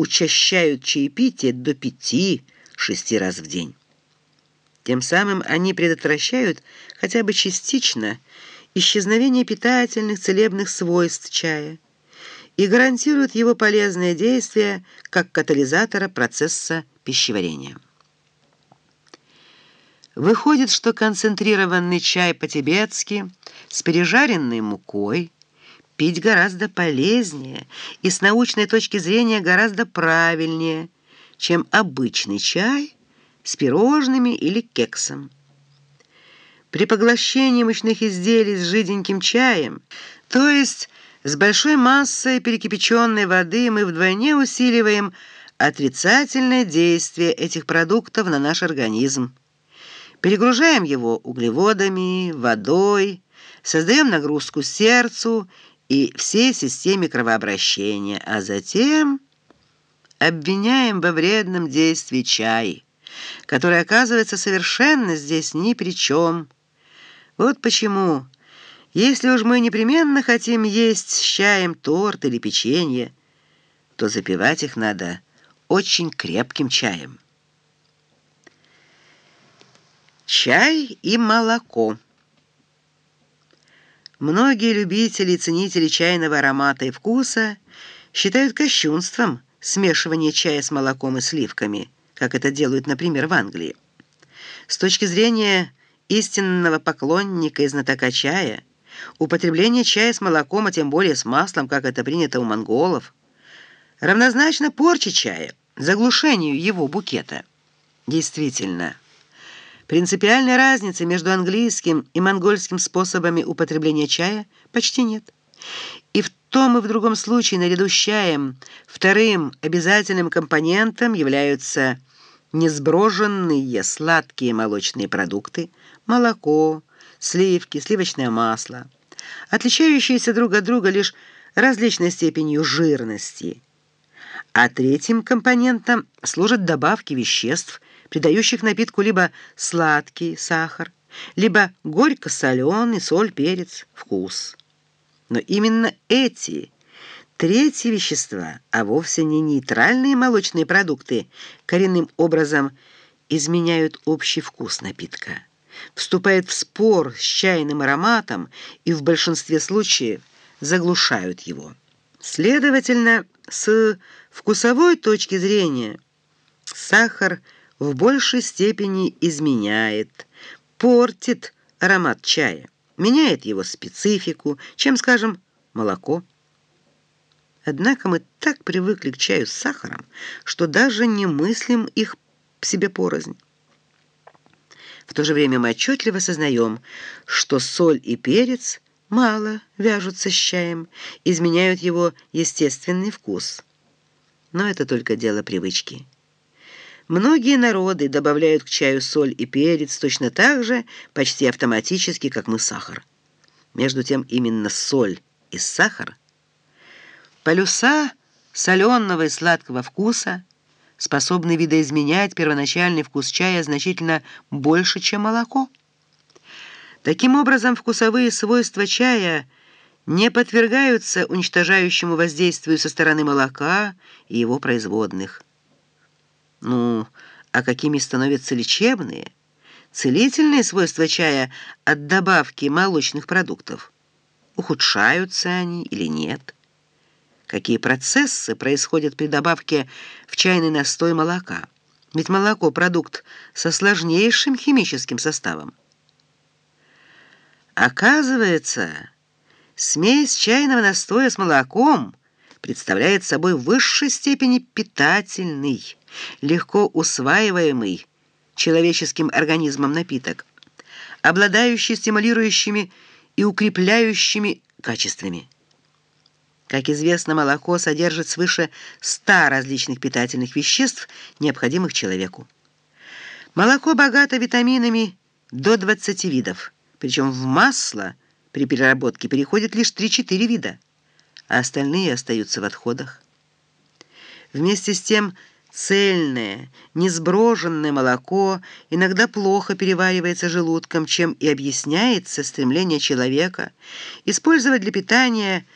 учащают чаепитие до пяти-шести раз в день. Тем самым они предотвращают хотя бы частично исчезновение питательных целебных свойств чая и гарантируют его полезное действие как катализатора процесса пищеварения. Выходит, что концентрированный чай по-тибетски с пережаренной мукой пить гораздо полезнее и с научной точки зрения гораздо правильнее, чем обычный чай с пирожными или кексом. При поглощении мучных изделий с жиденьким чаем, то есть с большой массой перекипяченной воды, мы вдвойне усиливаем отрицательное действие этих продуктов на наш организм. Перегружаем его углеводами, водой, создаем нагрузку сердцу и всей системе кровообращения, а затем обвиняем во вредном действии чай, который оказывается совершенно здесь ни при чем. Вот почему, если уж мы непременно хотим есть с чаем торт или печенье, то запивать их надо очень крепким чаем. Чай и молоко. Многие любители и ценители чайного аромата и вкуса считают кощунством смешивание чая с молоком и сливками, как это делают, например, в Англии. С точки зрения истинного поклонника и знатока чая, употребление чая с молоком, а тем более с маслом, как это принято у монголов, равнозначно порче чая, заглушению его букета. Действительно, Принципиальной разницы между английским и монгольским способами употребления чая почти нет. И в том и в другом случае наряду с чаем вторым обязательным компонентом являются несброженные сладкие молочные продукты, молоко, сливки, сливочное масло, отличающиеся друг от друга лишь различной степенью жирности. А третьим компонентом служат добавки веществ, придающих напитку либо сладкий сахар, либо горько-соленый, соль, перец, вкус. Но именно эти третьи вещества, а вовсе не нейтральные молочные продукты, коренным образом изменяют общий вкус напитка, вступают в спор с чайным ароматом и в большинстве случаев заглушают его. Следовательно, с вкусовой точки зрения сахар – в большей степени изменяет, портит аромат чая, меняет его специфику, чем, скажем, молоко. Однако мы так привыкли к чаю с сахаром, что даже не мыслим их себе порознь. В то же время мы отчетливо сознаем, что соль и перец мало вяжутся с чаем, изменяют его естественный вкус. Но это только дело привычки. Многие народы добавляют к чаю соль и перец точно так же, почти автоматически, как мы сахар. Между тем именно соль и сахар – полюса соленого и сладкого вкуса, способны видоизменять первоначальный вкус чая значительно больше, чем молоко. Таким образом, вкусовые свойства чая не подвергаются уничтожающему воздействию со стороны молока и его производных – ну, а какими становятся лечебные, целительные свойства чая от добавки молочных продуктов? Ухудшаются они или нет? Какие процессы происходят при добавке в чайный настой молока? Ведь молоко – продукт со сложнейшим химическим составом. Оказывается, смесь чайного настоя с молоком представляет собой в высшей степени питательный, легко усваиваемый человеческим организмом напиток, обладающий стимулирующими и укрепляющими качествами. Как известно, молоко содержит свыше 100 различных питательных веществ, необходимых человеку. Молоко богато витаминами до 20 видов, причем в масло при переработке переходит лишь 3-4 вида, а остальные остаются в отходах. Вместе с тем, Цельное, несброженное молоко иногда плохо переваривается желудком, чем и объясняется стремление человека использовать для питания